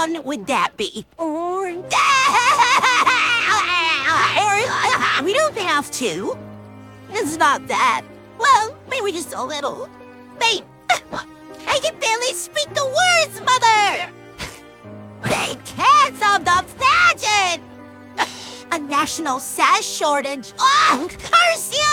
fun would that be? We don't have to. It's not that. Well, maybe just a little. Babe, I can barely speak the words, Mother! They canceled the pageant! A national sash shortage. Oh, curse you,